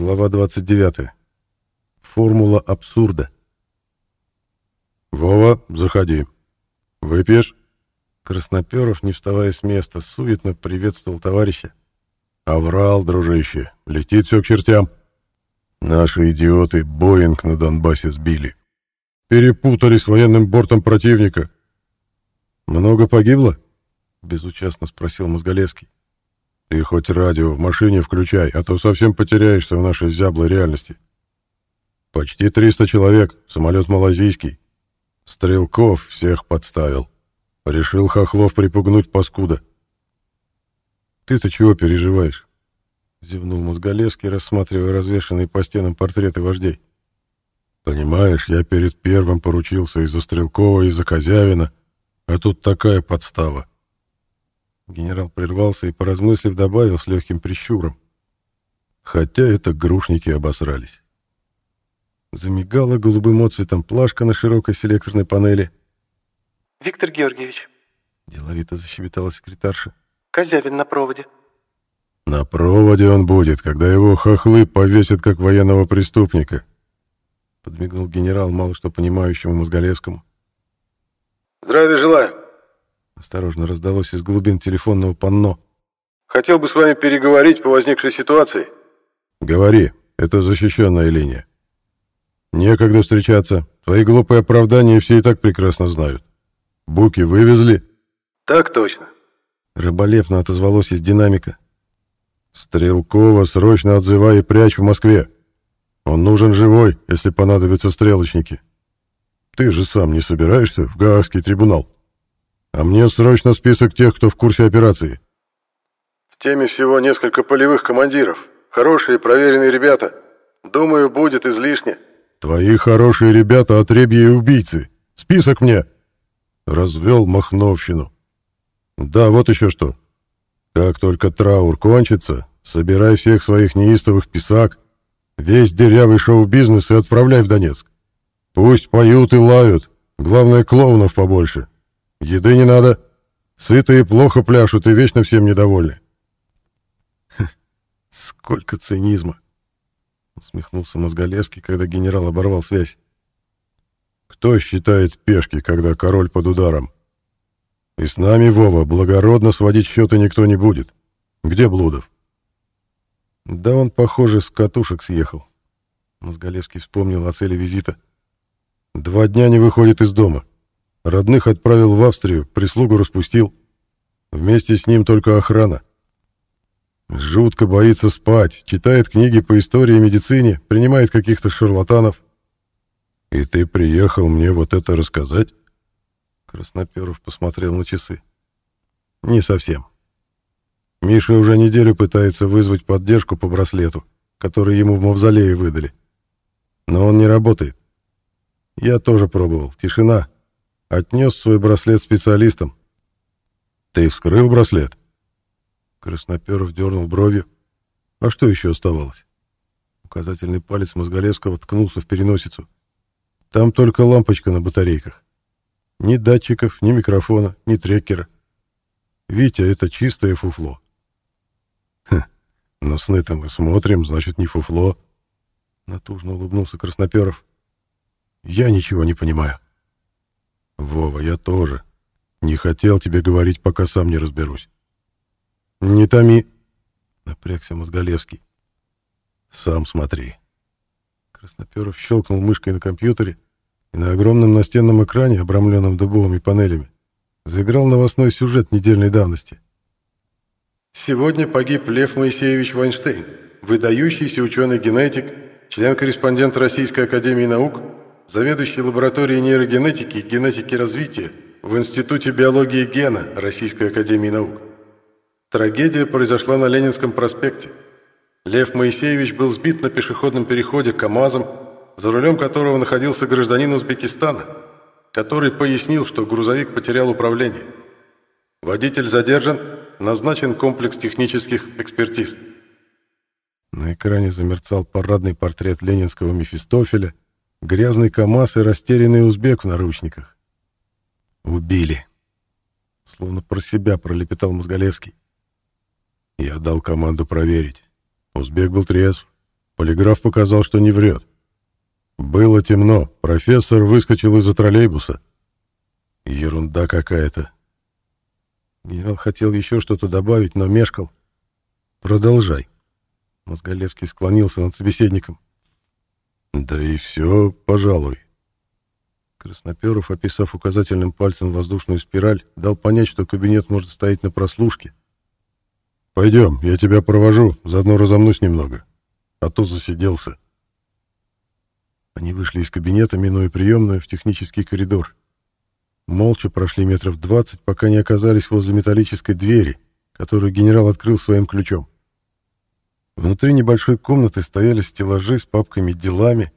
Глава 29. Формула абсурда. «Вова, заходи. Выпьешь?» Красноперов, не вставая с места, суетно приветствовал товарища. «Аврал, дружище, летит все к чертям. Наши идиоты Боинг на Донбассе сбили. Перепутали с военным бортом противника». «Много погибло?» — безучастно спросил Мозголевский. Ты хоть радио в машине включай, а то совсем потеряешься в нашей зяблой реальности. Почти 300 человек, самолет малазийский. Стрелков всех подставил. Решил Хохлов припугнуть паскуда. Ты-то чего переживаешь? Зевнул Мозголевский, рассматривая развешанные по стенам портреты вождей. Понимаешь, я перед первым поручился из-за Стрелкова, из-за Козявина, а тут такая подстава. Генерал прервался и, поразмыслив, добавил с легким прищуром. Хотя это грушники обосрались. Замигала голубым отцветом плашка на широкой селекторной панели. «Виктор Георгиевич», — деловито защебетала секретарша, — «Козявин на проводе». «На проводе он будет, когда его хохлы повесят как военного преступника», — подмигнул генерал, мало что понимающему Мозголевскому. «Здравия желаю», Осторожно раздалось из глубин телефонного панно. «Хотел бы с вами переговорить по возникшей ситуации». «Говори, это защищенная линия. Некогда встречаться. Твои глупые оправдания все и так прекрасно знают. Буки вывезли?» «Так точно». Рыболепно отозвалось из динамика. «Стрелкова срочно отзывай и прячь в Москве. Он нужен живой, если понадобятся стрелочники. Ты же сам не собираешься в Гаагский трибунал?» А мне срочно список тех, кто в курсе операции. В теме всего несколько полевых командиров. Хорошие, проверенные ребята. Думаю, будет излишне. Твои хорошие ребята отребья и убийцы. Список мне. Развел Махновщину. Да, вот еще что. Как только траур кончится, собирай всех своих неистовых писак, весь дырявый шоу-бизнес и отправляй в Донецк. Пусть поют и лают, главное, клоунов побольше. Еды не надо. Сытые плохо пляшут и вечно всем недовольны. Сколько цинизма! Усмехнулся Мозголевский, когда генерал оборвал связь. Кто считает пешки, когда король под ударом? И с нами, Вова, благородно сводить счеты никто не будет. Где Блудов? Да он, похоже, с катушек съехал. Мозголевский вспомнил о цели визита. Два дня не выходит из дома. Родных отправил в Австрию, прислугу распустил. Вместе с ним только охрана. Жутко боится спать, читает книги по истории и медицине, принимает каких-то шарлатанов. И ты приехал мне вот это рассказать? Красноперов посмотрел на часы. Не совсем. Миша уже неделю пытается вызвать поддержку по браслету, который ему в мавзолее выдали. Но он не работает. Я тоже пробовал. Тишина. Отнес свой браслет специалистам. «Ты вскрыл браслет?» Красноперов дернул бровью. А что еще оставалось? Указательный палец Мозголевского ткнулся в переносицу. Там только лампочка на батарейках. Ни датчиков, ни микрофона, ни трекера. Витя, это чистое фуфло. Хм, но сны-то мы смотрим, значит, не фуфло. Натужно улыбнулся Красноперов. Я ничего не понимаю. Вова, я тоже. Не хотел тебе говорить, пока сам не разберусь. Не томи, напрягся Мозголевский. Сам смотри. Красноперов щелкнул мышкой на компьютере, и на огромном настенном экране, обрамленном дубовыми панелями, заиграл новостной сюжет недельной давности. Сегодня погиб Лев Моисеевич Вайнштейн, выдающийся ученый-генетик, член-корреспондент Российской Академии Наук, заведующий лабораторией нейрогенетики и генетики развития в Институте биологии гена Российской Академии Наук. Трагедия произошла на Ленинском проспекте. Лев Моисеевич был сбит на пешеходном переходе КАМАЗом, за рулем которого находился гражданин Узбекистана, который пояснил, что грузовик потерял управление. Водитель задержан, назначен комплекс технических экспертиз. На экране замерцал парадный портрет ленинского Мефистофеля, Грязный КамАЗ и растерянный узбек в наручниках. Убили. Словно про себя пролепетал Мозголевский. Я дал команду проверить. Узбек был трезв. Полиграф показал, что не врет. Было темно, профессор выскочил из-за троллейбуса. Ерунда какая-то. Генерал хотел еще что-то добавить, но мешкал. «Продолжай». Мозголевский склонился над собеседником. «Да и все, пожалуй». Красноперов, описав указательным пальцем воздушную спираль, дал понять, что кабинет может стоять на прослушке. «Пойдем, я тебя провожу, заодно разомнусь немного. А то засиделся». Они вышли из кабинета, минуя приемную, в технический коридор. Молча прошли метров двадцать, пока не оказались возле металлической двери, которую генерал открыл своим ключом. Внутри небольшой комнаты стояли стеллажи с папками делами,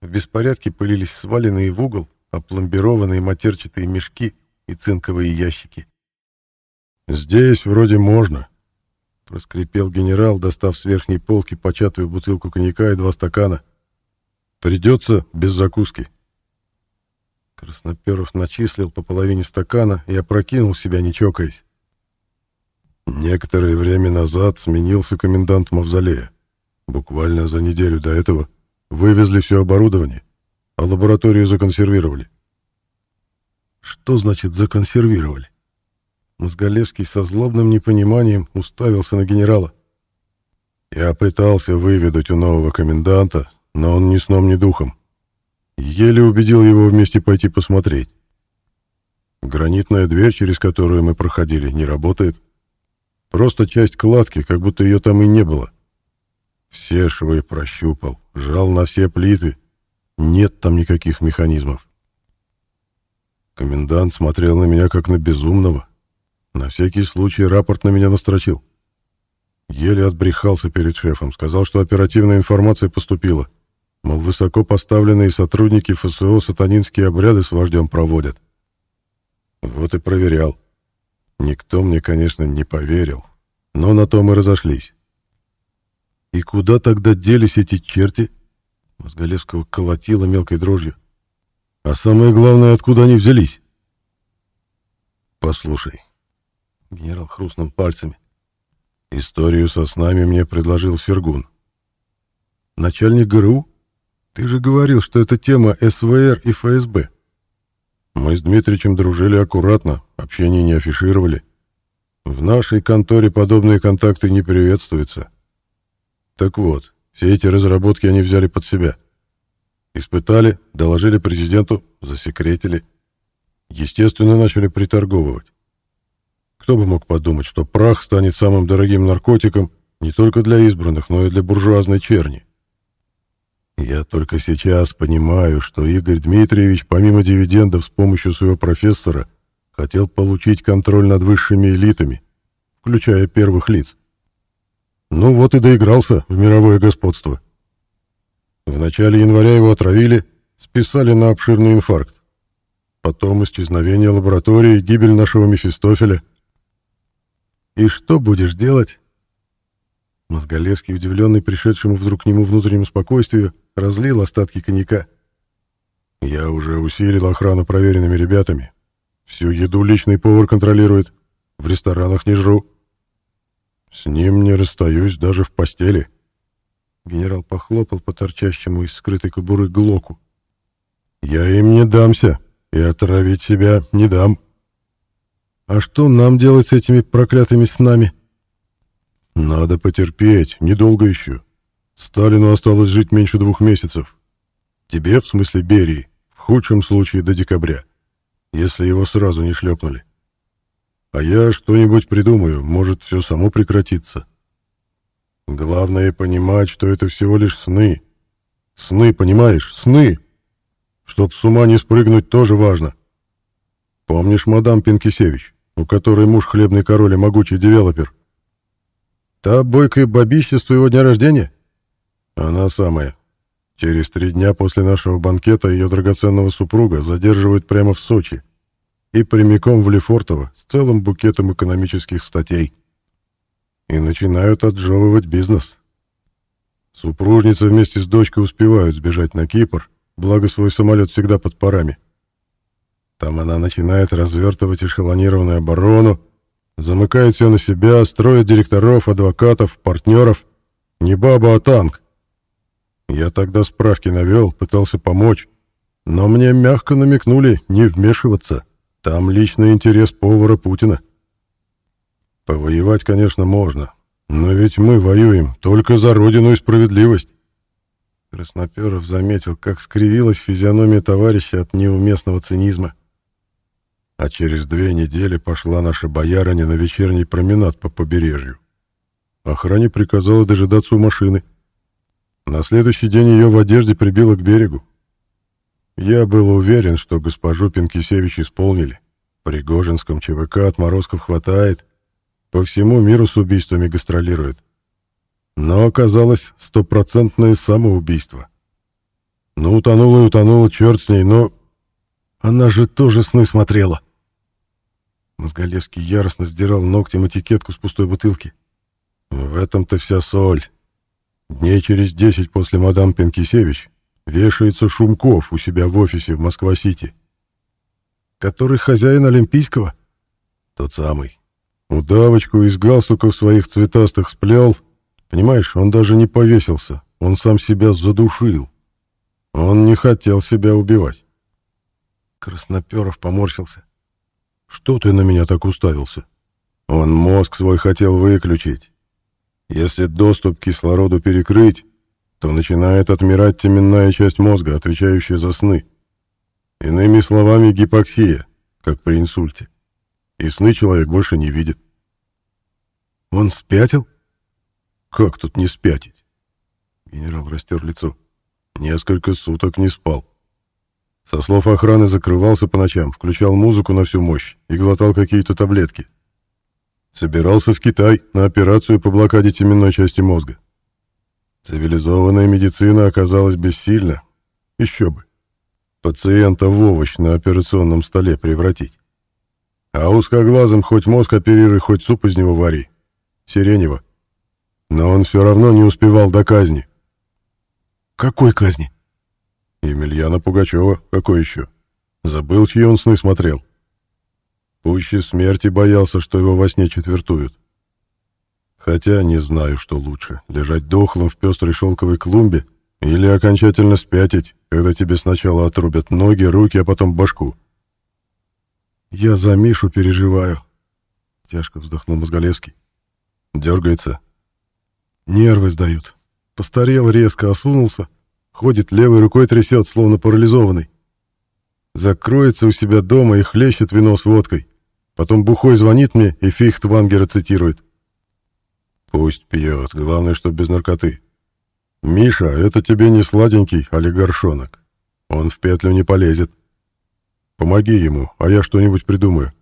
в беспорядке пылились сваленные в угол опломбированные матерчатые мешки и цинковые ящики. «Здесь вроде можно», — проскрипел генерал, достав с верхней полки початую бутылку коньяка и два стакана. «Придется без закуски». Красноперов начислил по половине стакана и опрокинул себя, не чокаясь. Некоторое время назад сменился комендант мавзолея. Буквально за неделю до этого вывезли все оборудование, а лабораторию законсервировали. Что значит законсервировали? Мозголевский со злобным непониманием уставился на генерала. Я пытался выведать у нового коменданта, но он ни сном, ни духом. Еле убедил его вместе пойти посмотреть. Гранитная дверь, через которую мы проходили, не работает. Просто часть кладки, как будто ее там и не было. Все швы прощупал, жал на все плиты. Нет там никаких механизмов. Комендант смотрел на меня как на безумного. На всякий случай рапорт на меня настрочил. Еле отбрехался перед шефом, сказал, что оперативная информация поступила. Мол, высоко поставленные сотрудники ФСО сатанинские обряды с вождем проводят. Вот и проверял. Никто мне, конечно, не поверил, но на то мы разошлись. И куда тогда делись эти черти? Мозголевского колотило мелкой дрожью. А самое главное, откуда они взялись? Послушай. Генерал хрустнул пальцами. Историю со снами мне предложил Сергун. Начальник ГРУ? Ты же говорил, что это тема СВР и ФСБ. Мы с Дмитриевичем дружили аккуратно, общение не афишировали. В нашей конторе подобные контакты не приветствуются. Так вот, все эти разработки они взяли под себя. Испытали, доложили президенту, засекретили. Естественно, начали приторговывать. Кто бы мог подумать, что прах станет самым дорогим наркотиком не только для избранных, но и для буржуазной черни. Я только сейчас понимаю, что Игорь Дмитриевич, помимо дивидендов с помощью своего профессора, хотел получить контроль над высшими элитами, включая первых лиц. Ну вот и доигрался в мировое господство. В начале января его отравили, списали на обширный инфаркт. Потом исчезновение лаборатории, гибель нашего Мефистофеля. «И что будешь делать?» Мозголевский, удивленный пришедшему вдруг к нему внутреннему спокойствию, разлил остатки коньяка. «Я уже усилил охрану проверенными ребятами. Всю еду личный повар контролирует. В ресторанах не жру. С ним не расстаюсь даже в постели. Генерал похлопал по торчащему из скрытой кобуры глоку. Я им не дамся, и отравить себя не дам. А что нам делать с этими проклятыми снами? Надо потерпеть, недолго еще. Сталину осталось жить меньше двух месяцев. Тебе, в смысле Берии, в худшем случае до декабря, если его сразу не шлепнули. А я что-нибудь придумаю, может, все само прекратится. Главное понимать, что это всего лишь сны. Сны, понимаешь, сны. Чтоб с ума не спрыгнуть, тоже важно. Помнишь мадам Пинкисевич, у которой муж хлебный король и могучий девелопер? Та бойкая бабища с твоего дня рождения? Она самая. Через три дня после нашего банкета ее драгоценного супруга задерживают прямо в Сочи и прямиком в Лефортово с целым букетом экономических статей. И начинают отжевывать бизнес. Супружницы вместе с дочкой успевают сбежать на Кипр, благо свой самолет всегда под парами. Там она начинает развертывать эшелонированную оборону, замыкает все на себя, строит директоров, адвокатов, партнеров. Не баба, а танк. Я тогда справки навел, пытался помочь, но мне мягко намекнули не вмешиваться. Там личный интерес повара Путина. Повоевать, конечно, можно, но ведь мы воюем только за родину и справедливость. Красноперов заметил, как скривилась физиономия товарища от неуместного цинизма. А через две недели пошла наша боярыня на вечерний променад по побережью. Охране приказала дожидаться у машины. На следующий день ее в одежде прибило к берегу. Я был уверен, что госпожу Пенкисевич исполнили. При Гожинском ЧВК отморозков хватает. По всему миру с убийствами гастролирует. Но оказалось стопроцентное самоубийство. Ну, утонула и утонула, черт с ней, но... Она же тоже сны смотрела. Мозголевский яростно сдирал ногтем этикетку с пустой бутылки. В этом-то вся соль. Дней через десять после мадам Пенкисевич вешается Шумков у себя в офисе в Москва-Сити. Который хозяин Олимпийского? Тот самый. Удавочку из галстуков своих цветастых сплел. Понимаешь, он даже не повесился. Он сам себя задушил. Он не хотел себя убивать. Красноперов поморщился. Что ты на меня так уставился? Он мозг свой хотел выключить. Если доступ к кислороду перекрыть, то начинает отмирать теменная часть мозга, отвечающая за сны. Иными словами, гипоксия, как при инсульте. И сны человек больше не видит. Он спятил? Как тут не спятить? Генерал растер лицо. Несколько суток не спал. Со слов охраны закрывался по ночам, включал музыку на всю мощь и глотал какие-то таблетки. Собирался в Китай на операцию по блокаде теменной части мозга. Цивилизованная медицина оказалась бессильна. Еще бы. Пациента в овощ на операционном столе превратить. А узкоглазым хоть мозг оперируй, хоть суп из него вари. Сиренево. Но он все равно не успевал до казни. Какой казни? Емельяна Пугачева. Какой еще? Забыл, чьи он сны смотрел. Пуще смерти боялся, что его во сне четвертуют. Хотя не знаю, что лучше, лежать дохлым в пестрой шелковой клумбе или окончательно спятить, когда тебе сначала отрубят ноги, руки, а потом башку. Я за Мишу переживаю, тяжко вздохнул Мозголевский. Дергается. Нервы сдают. Постарел резко, осунулся, ходит левой рукой трясет, словно парализованный. Закроется у себя дома и хлещет вино с водкой. Потом бухой звонит мне и фихт Вангера цитирует. Пусть пьет, главное, что без наркоты. Миша, это тебе не сладенький, а горшонок. Он в петлю не полезет. Помоги ему, а я что-нибудь придумаю.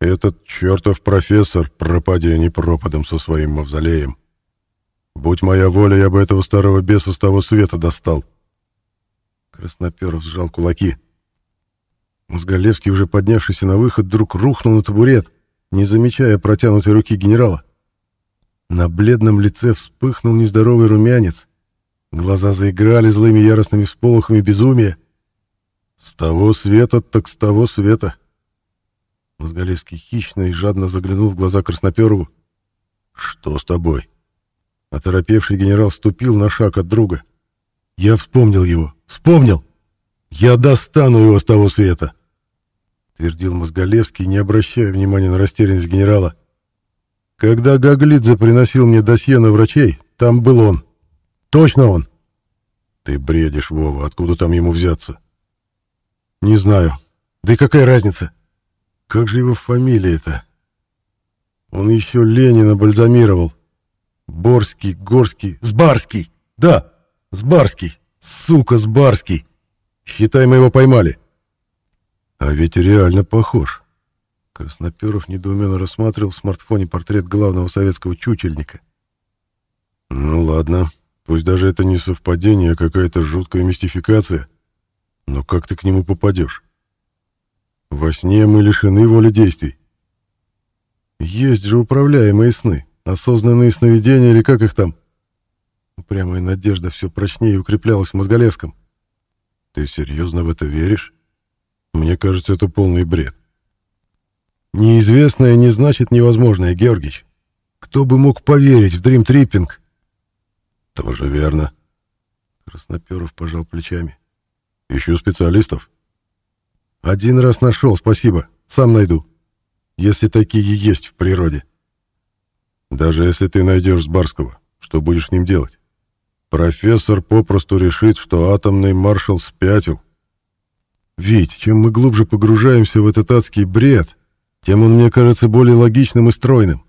Этот чертов профессор, пропадя не пропадом со своим мавзолеем. Будь моя воля, я бы этого старого беса с того света достал. Красноперов сжал кулаки. Мозголевский, уже поднявшийся на выход, вдруг рухнул на табурет, не замечая протянутой руки генерала. На бледном лице вспыхнул нездоровый румянец. Глаза заиграли злыми яростными всполохами безумия. С того света так с того света. Мозголевский хищно и жадно заглянул в глаза Красноперову. «Что с тобой?» Оторопевший генерал ступил на шаг от друга. «Я вспомнил его! Вспомнил! Я достану его с того света!» Твердил Мозголевский, не обращая внимания на растерянность генерала. Когда Гаглидзе приносил мне досье на врачей, там был он. Точно он. Ты бредишь, Вова, откуда там ему взяться? Не знаю. Да и какая разница? Как же его фамилия-то? Он еще Ленина бальзамировал. Борский, Горский, Сбарский. Да, Сбарский. Сука, Сбарский. Считай, мы его поймали. А ведь реально похож. Красноперов недоуменно рассматривал в смартфоне портрет главного советского чучельника. «Ну ладно, пусть даже это не совпадение, а какая-то жуткая мистификация. Но как ты к нему попадешь? Во сне мы лишены воли действий. Есть же управляемые сны, осознанные сновидения или как их там?» Упрямая надежда все прочнее укреплялась в Мозголевском. «Ты серьезно в это веришь? Мне кажется, это полный бред. Неизвестное не значит невозможное, Георгич. Кто бы мог поверить в дримтриппинг? Тоже верно. Красноперов пожал плечами. Ищу специалистов. Один раз нашел, спасибо. Сам найду. Если такие есть в природе. Даже если ты найдешь Сбарского, что будешь с ним делать? Профессор попросту решит, что атомный маршал спятил. Ведь, чем мы глубже погружаемся в этот адский бред, тем он мне кажется более логичным и стройным.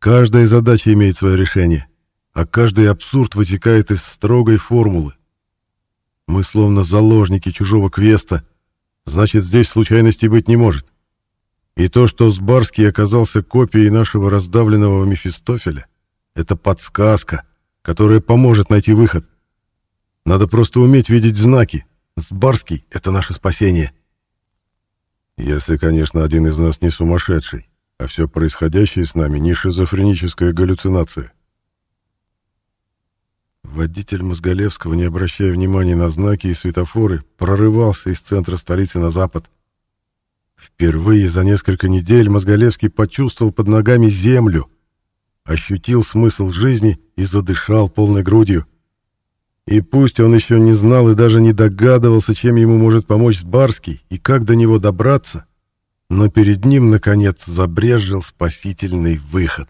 Каждая задача имеет свое решение, а каждый абсурд вытекает из строгой формулы. Мы словно заложники чужого квеста, значит, здесь случайностей быть не может. И то, что Сбарский оказался копией нашего раздавленного Мефистофеля, это подсказка, которая поможет найти выход. Надо просто уметь видеть знаки. Сбарский — это наше спасение. Если, конечно, один из нас не сумасшедший, а все происходящее с нами не шизофреническая галлюцинация. Водитель Мозголевского, не обращая внимания на знаки и светофоры, прорывался из центра столицы на запад. Впервые за несколько недель Мозголевский почувствовал под ногами землю, ощутил смысл жизни и задышал полной грудью. И пусть он еще не знал и даже не догадывался, чем ему может помочь Барский и как до него добраться, но перед ним, наконец, забрезжил спасительный выход.